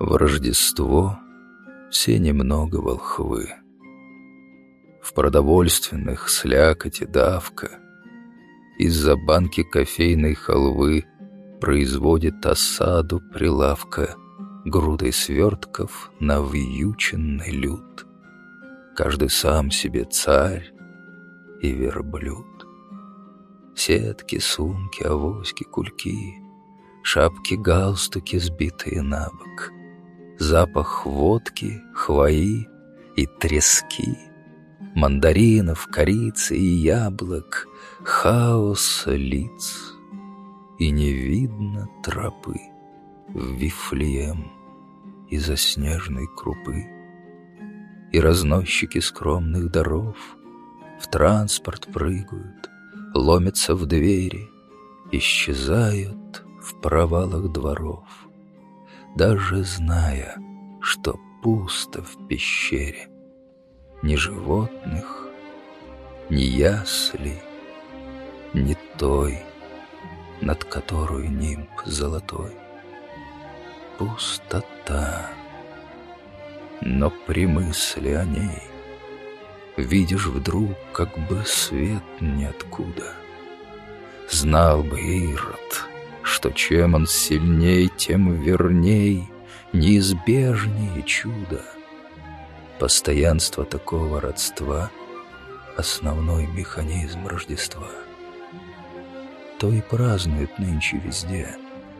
В Рождество все немного волхвы. В продовольственных слякоть и давка Из-за банки кофейной халвы Производит осаду прилавка Грудой свертков навьюченный люд. Каждый сам себе царь и верблюд. Сетки, сумки, авоськи, кульки, Шапки, галстуки, сбитые на бок, Запах водки, хвои и трески, Мандаринов, корицы и яблок, Хаос лиц, и не видно тропы В Вифлеем из-за снежной крупы. И разносчики скромных даров В транспорт прыгают, ломятся в двери, Исчезают в провалах дворов, Даже зная, что пусто в пещере. Ни животных, ни ясли, ни той, Над которой нимб золотой. Пустота. Но при мысли о ней Видишь вдруг, как бы свет ниоткуда. Знал бы Ирод, что чем он сильней, тем верней, неизбежнее чудо. Постоянство такого родства — основной механизм Рождества. То и празднуют нынче везде,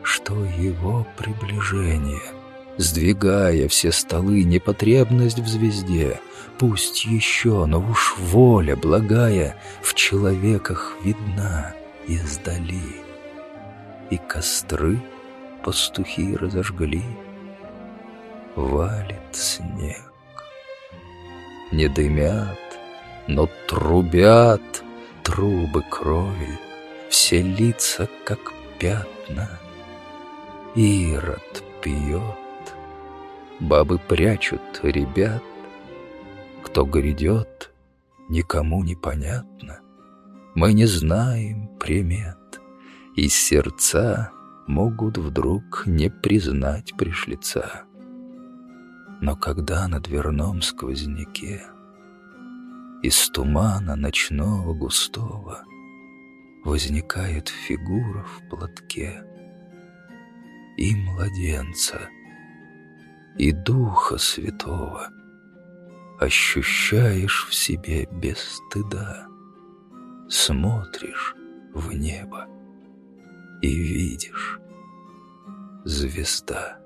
что его приближение — Сдвигая все столы, непотребность в звезде. Пусть еще, но уж воля благая В человеках видна издали. И костры пастухи разожгли, Валит снег. Не дымят, но трубят трубы крови, Все лица, как пятна. Ирод пьет, Бабы прячут ребят. Кто грядет, никому не понятно. Мы не знаем примет, и сердца могут вдруг не признать пришлица. Но когда на дверном сквозняке Из тумана ночного густого Возникает фигура в платке И младенца — и Духа Святого ощущаешь в себе без стыда. Смотришь в небо и видишь звезда.